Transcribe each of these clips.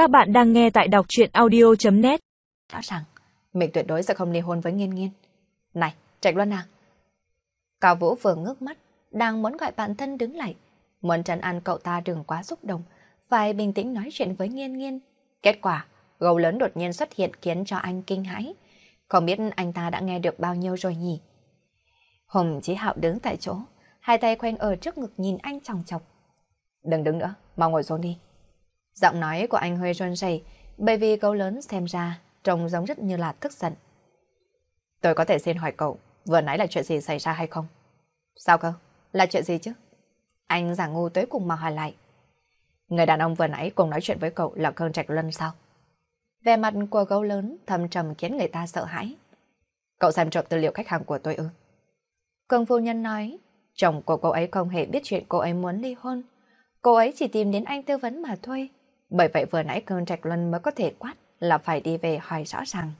Các bạn đang nghe tại đọc chuyện audio.net Rõ ràng, mình tuyệt đối sẽ không ly hôn với Nghiên Nghiên. Này, Trạch Luân à! Cao Vũ vừa ngước mắt, đang muốn gọi bạn thân đứng lại. Muốn trấn an cậu ta đừng quá xúc động, phải bình tĩnh nói chuyện với Nghiên Nghiên. Kết quả, gấu lớn đột nhiên xuất hiện khiến cho anh kinh hãi. Không biết anh ta đã nghe được bao nhiêu rồi nhỉ? Hùng Chí Hạo đứng tại chỗ, hai tay khoanh ở trước ngực nhìn anh chòng chọc. Đừng đứng nữa, mau ngồi xuống đi. Giọng nói của anh hơi run rẩy, bởi vì câu lớn xem ra trông giống rất như là tức giận. Tôi có thể xin hỏi cậu, vừa nãy là chuyện gì xảy ra hay không? Sao cơ? Là chuyện gì chứ? Anh giả ngu tới cùng mà hỏi lại. Người đàn ông vừa nãy cùng nói chuyện với cậu là cơn trạch luân sao? Về mặt của gấu lớn thầm trầm khiến người ta sợ hãi. Cậu xem trộm tư liệu khách hàng của tôi ư? Cường phu nhân nói, chồng của cô ấy không hề biết chuyện cô ấy muốn ly hôn. Cô ấy chỉ tìm đến anh tư vấn mà thôi. Bởi vậy vừa nãy cơn trạch luân mới có thể quát là phải đi về hỏi rõ ràng.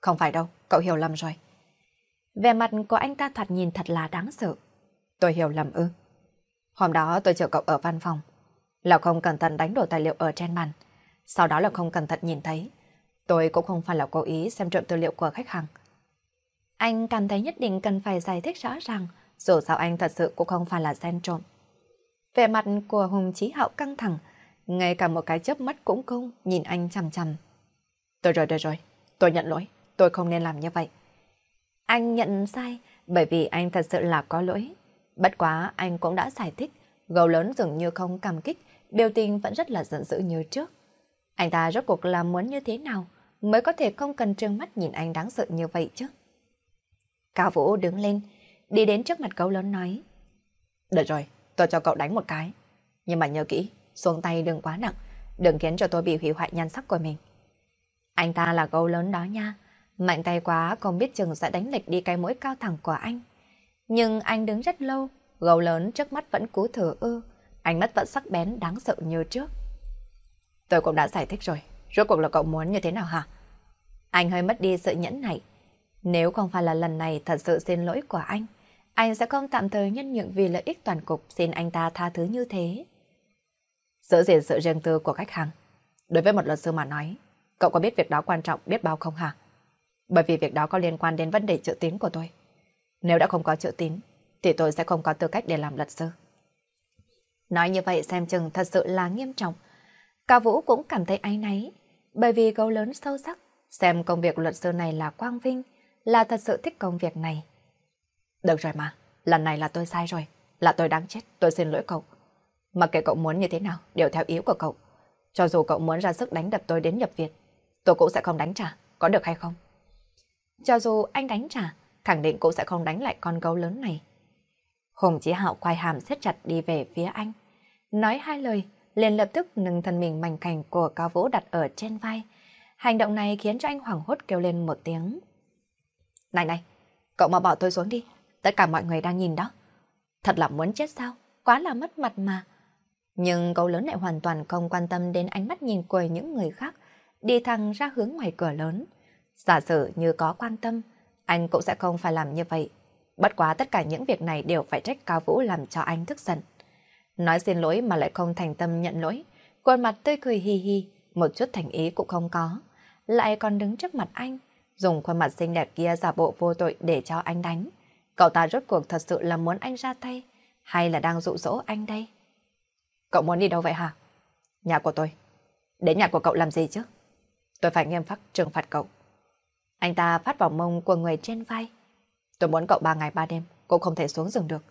Không phải đâu, cậu hiểu lầm rồi. Về mặt của anh ta thật nhìn thật là đáng sợ. Tôi hiểu lầm ư. Hôm đó tôi chờ cậu ở văn phòng. Là không cẩn thận đánh đổ tài liệu ở trên bàn. Sau đó là không cẩn thận nhìn thấy. Tôi cũng không phải là cố ý xem trộm tư liệu của khách hàng. Anh cảm thấy nhất định cần phải giải thích rõ ràng, dù sao anh thật sự cũng không phải là xem trộm. về mặt của Hùng Chí Hạo căng thẳng, ngay cả một cái chớp mắt cũng không nhìn anh chằm chằm. Tôi rồi, được rồi, tôi nhận lỗi, tôi không nên làm như vậy. Anh nhận sai bởi vì anh thật sự là có lỗi. Bất quá anh cũng đã giải thích, gấu lớn dường như không cảm kích, biểu tình vẫn rất là giận dữ như trước. Anh ta rốt cuộc là muốn như thế nào mới có thể không cần trừng mắt nhìn anh đáng sợ như vậy chứ? Cao Vũ đứng lên, đi đến trước mặt gấu lớn nói. Được rồi, tôi cho cậu đánh một cái. Nhưng mà nhớ kỹ, xuống tay đừng quá nặng, đừng khiến cho tôi bị hủy hoại nhan sắc của mình. Anh ta là gấu lớn đó nha, mạnh tay quá không biết chừng sẽ đánh lệch đi cái mũi cao thẳng của anh. Nhưng anh đứng rất lâu, gấu lớn trước mắt vẫn cú thử ư, ánh mắt vẫn sắc bén đáng sợ như trước. Tôi cũng đã giải thích rồi, rốt cuộc là cậu muốn như thế nào hả? Anh hơi mất đi sự nhẫn nại. Nếu không phải là lần này thật sự xin lỗi của anh, anh sẽ không tạm thời nhân nhượng vì lợi ích toàn cục xin anh ta tha thứ như thế. Giữ gìn sự riêng tư của khách hàng. Đối với một luật sư mà nói, cậu có biết việc đó quan trọng biết bao không hả? Bởi vì việc đó có liên quan đến vấn đề chữ tín của tôi. Nếu đã không có chữ tín, thì tôi sẽ không có tư cách để làm luật sư. Nói như vậy xem chừng thật sự là nghiêm trọng. Cao Vũ cũng cảm thấy áy náy, bởi vì gấu lớn sâu sắc, xem công việc luật sư này là quang vinh, là thật sự thích công việc này. Được rồi mà, lần này là tôi sai rồi, là tôi đáng chết, tôi xin lỗi cậu. Mặc kệ cậu muốn như thế nào, đều theo ý của cậu. Cho dù cậu muốn ra sức đánh đập tôi đến nhập viện, tôi cũng sẽ không đánh trả, có được hay không? Cho dù anh đánh trả, khẳng định cũng sẽ không đánh lại con gấu lớn này. Hùng Chí Hạo quay hàm siết chặt đi về phía anh. Nói hai lời, liền lập tức nâng thân mình mảnh khảnh của Cao Vũ đặt ở trên vai. Hành động này khiến cho anh hoảng hốt kêu lên một tiếng. Này này, cậu mà bỏ tôi xuống đi, tất cả mọi người đang nhìn đó. Thật là muốn chết sao, quá là mất mặt mà. Nhưng cậu lớn lại hoàn toàn không quan tâm đến ánh mắt nhìn của những người khác, đi thẳng ra hướng ngoài cửa lớn. Giả sử như có quan tâm, anh cũng sẽ không phải làm như vậy. Bất quá tất cả những việc này đều phải trách Cao Vũ làm cho anh tức giận. Nói xin lỗi mà lại không thành tâm nhận lỗi, khuôn mặt tươi cười hi hi, một chút thành ý cũng không có. Lại còn đứng trước mặt anh, dùng khuôn mặt xinh đẹp kia giả bộ vô tội để cho anh đánh. Cậu ta rốt cuộc thật sự là muốn anh ra tay, hay là đang dụ dỗ anh đây? Cậu muốn đi đâu vậy hả? Nhà của tôi. Đến nhà của cậu làm gì chứ? Tôi phải nghiêm khắc trừng phạt cậu. Anh ta phát vào mông của người trên vai. Tôi muốn cậu ba ngày ba đêm, cũng không thể xuống giường được.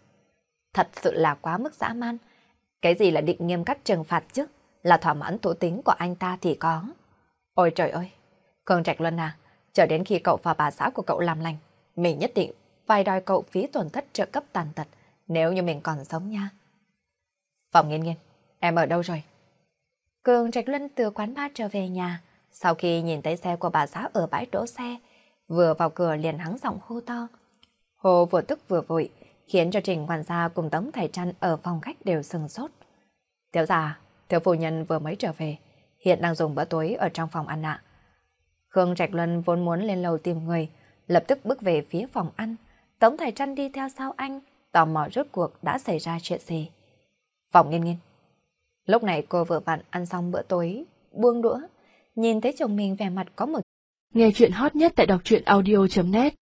Thật sự là quá mức dã man. Cái gì là định nghiêm khắc trừng phạt chứ? Là thỏa mãn thủ tính của anh ta thì có. Ôi trời ơi! Khương Trạch Luân à, chờ đến khi cậu và bà xã của cậu làm lành, mình nhất định phải đòi cậu phí tổn thất trợ cấp tàn tật nếu như mình còn sống nha. Phòng nghiên nghiên, em ở đâu rồi? Cường Trạch Luân từ quán bar trở về nhà, sau khi nhìn thấy xe của bà xã ở bãi đỗ xe, vừa vào cửa liền hắng giọng hô to. Hồ vừa tức vừa vội, khiến cho Trình quản gia cùng Tống Thầy Trăn ở phòng khách đều sừng sốt. Tiểu già, tiểu phu nhân vừa mới trở về, hiện đang dùng bữa tối ở trong phòng ăn ạ. Khương Trạch Luân vốn muốn lên lầu tìm người, lập tức bước về phía phòng ăn. Tống Thầy Trăn đi theo sau anh, tò mò rốt cuộc đã xảy ra chuyện gì. Phòng nghiên nghiên. Lúc này cô vừa vặn ăn xong bữa tối, buông đũa, nhìn thấy chồng mình vẻ mặt có một Nghe chuyện hot nhất tại đọc truyện audio.net